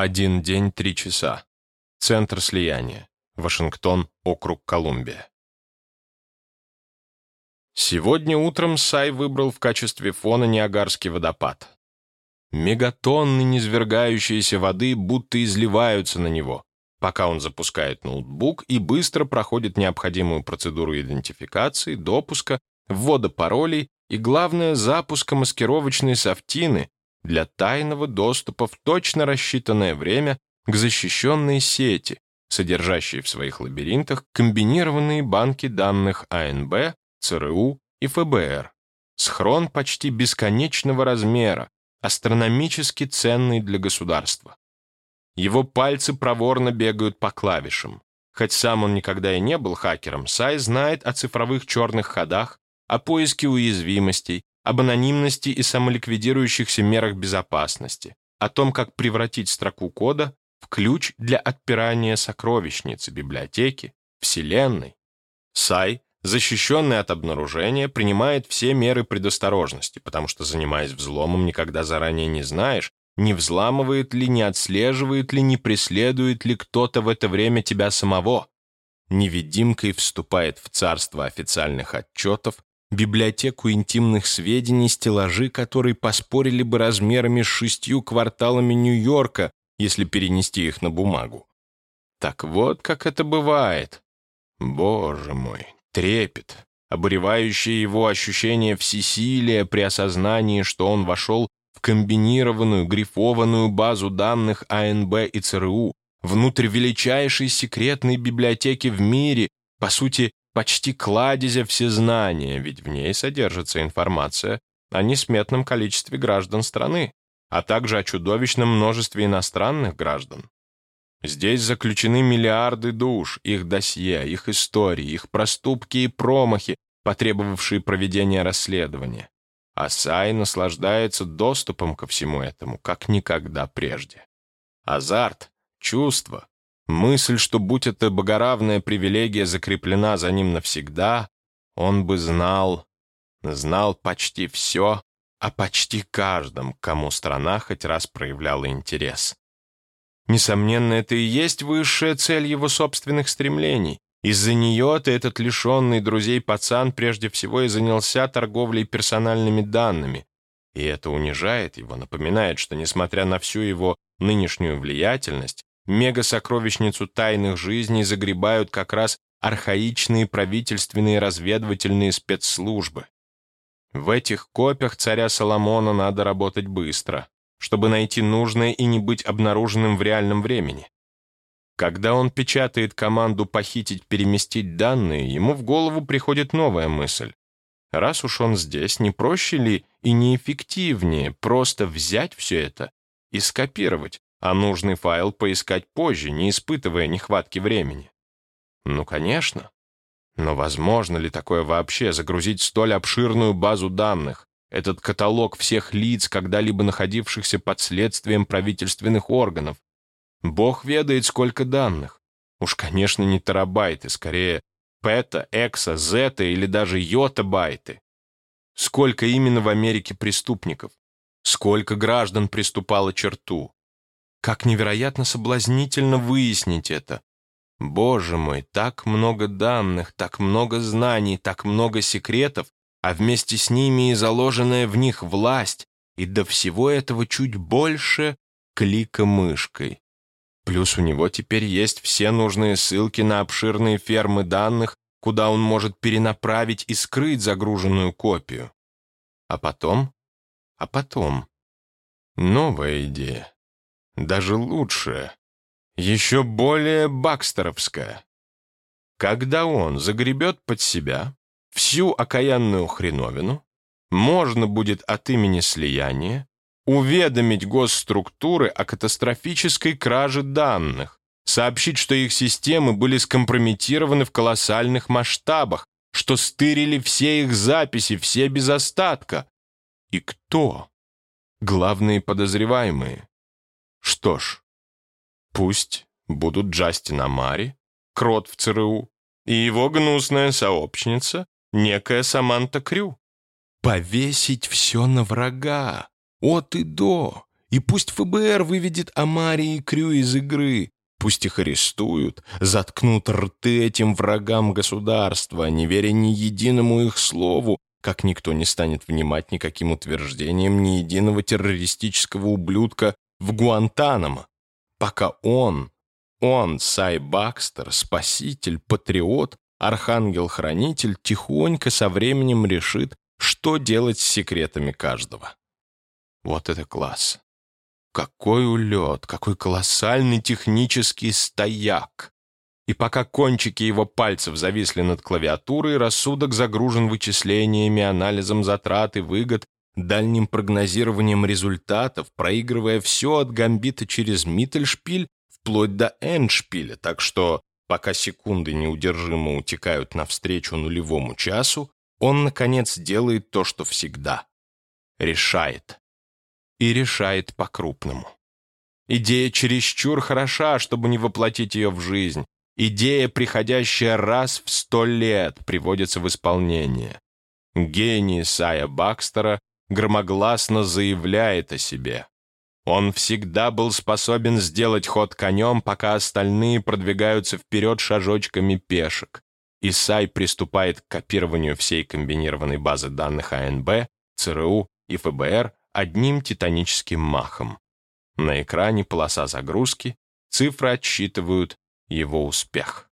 Один день, три часа. Центр слияния. Вашингтон, округ Колумбия. Сегодня утром Сай выбрал в качестве фона Ниагарский водопад. Мегатонны низвергающиеся воды будто изливаются на него, пока он запускает ноутбук и быстро проходит необходимую процедуру идентификации, допуска, ввода паролей и, главное, запуска маскировочной софтины, для тайного доступа в точно рассчитанное время к защищенной сети, содержащей в своих лабиринтах комбинированные банки данных АНБ, ЦРУ и ФБР. Схрон почти бесконечного размера, астрономически ценный для государства. Его пальцы проворно бегают по клавишам. Хоть сам он никогда и не был хакером, Сай знает о цифровых черных ходах, о поиске уязвимостей, об анонимности и самоликвидирующихся мерах безопасности, о том, как превратить строку кода в ключ для отпирания сокровищницы, библиотеки, Вселенной. Сай, защищенный от обнаружения, принимает все меры предосторожности, потому что, занимаясь взломом, никогда заранее не знаешь, не взламывает ли, не отслеживает ли, не преследует ли кто-то в это время тебя самого. Невидимкой вступает в царство официальных отчетов, библиотеку интимных сведений, стеллажи которой поспорили бы размерами с шестью кварталами Нью-Йорка, если перенести их на бумагу. Так вот, как это бывает. Боже мой, трепет, обуревающее его ощущение всесилия при осознании, что он вошел в комбинированную, грифованную базу данных АНБ и ЦРУ, внутрь величайшей секретной библиотеки в мире, по сути, почти кладезя всезнания, ведь в ней содержится информация о несметном количестве граждан страны, а также о чудовищном множестве иностранных граждан. Здесь заключены миллиарды душ, их досье, их истории, их проступки и промахи, потребовавшие проведения расследования. А наслаждается доступом ко всему этому, как никогда прежде. Азарт, чувство, Мысль, что будь эта богоравная привилегия закреплена за ним навсегда, он бы знал, знал почти все о почти каждом, кому страна хоть раз проявляла интерес. Несомненно, это и есть высшая цель его собственных стремлений. Из-за нее-то этот лишенный друзей пацан прежде всего и занялся торговлей персональными данными. И это унижает его, напоминает, что, несмотря на всю его нынешнюю влиятельность, мегасокровищницу тайных жизней загребают как раз архаичные правительственные разведывательные спецслужбы. В этих копиях царя Соломона надо работать быстро, чтобы найти нужное и не быть обнаруженным в реальном времени. Когда он печатает команду похитить, переместить данные, ему в голову приходит новая мысль. Раз уж он здесь, не проще ли и неэффективнее просто взять все это и скопировать, а нужный файл поискать позже, не испытывая нехватки времени. Ну, конечно. Но возможно ли такое вообще, загрузить столь обширную базу данных, этот каталог всех лиц, когда-либо находившихся под следствием правительственных органов? Бог ведает, сколько данных. Уж, конечно, не терабайты, скорее пета, экса, зета или даже йота-байты. Сколько именно в Америке преступников? Сколько граждан приступало черту? Как невероятно соблазнительно выяснить это. Боже мой, так много данных, так много знаний, так много секретов, а вместе с ними и заложенная в них власть, и до всего этого чуть больше клика мышкой. Плюс у него теперь есть все нужные ссылки на обширные фермы данных, куда он может перенаправить и скрыть загруженную копию. А потом? А потом? Новая идея даже лучше, еще более бакстеровская. Когда он загребет под себя всю окаянную хреновину, можно будет от имени слияния уведомить госструктуры о катастрофической краже данных, сообщить, что их системы были скомпрометированы в колоссальных масштабах, что стырили все их записи, все без остатка. И кто? Главные подозреваемые. Что ж, пусть будут Джастин Амари, Крот в ЦРУ, и его гнусная сообщница, некая Саманта Крю. Повесить все на врага, от и до, И пусть ФБР выведет Амари и Крю из игры. Пусть их арестуют, заткнут рты этим врагам государства, не веря ни единому их слову, как никто не станет внимать никаким утверждениям ни единого террористического ублюдка в Гуантанамо, пока он, он, Сай Бакстер, спаситель, патриот, архангел-хранитель, тихонько со временем решит, что делать с секретами каждого. Вот это класс. Какой улет, какой колоссальный технический стояк. И пока кончики его пальцев зависли над клавиатурой, рассудок загружен вычислениями, анализом затрат и выгод, дальним прогнозированием результатов, проигрывая все от гамбита через Миттельшпиль вплоть до Эндшпиля, так что, пока секунды неудержимо утекают навстречу нулевому часу, он, наконец, делает то, что всегда. Решает. И решает по-крупному. Идея чересчур хороша, чтобы не воплотить ее в жизнь. Идея, приходящая раз в сто лет, приводится в исполнение. Гений Сая Бакстера громогласно заявляет о себе. Он всегда был способен сделать ход конем, пока остальные продвигаются вперед шажочками пешек. Исай приступает к копированию всей комбинированной базы данных АНБ, ЦРУ и ФБР одним титаническим махом. На экране полоса загрузки, цифры отсчитывают его успех.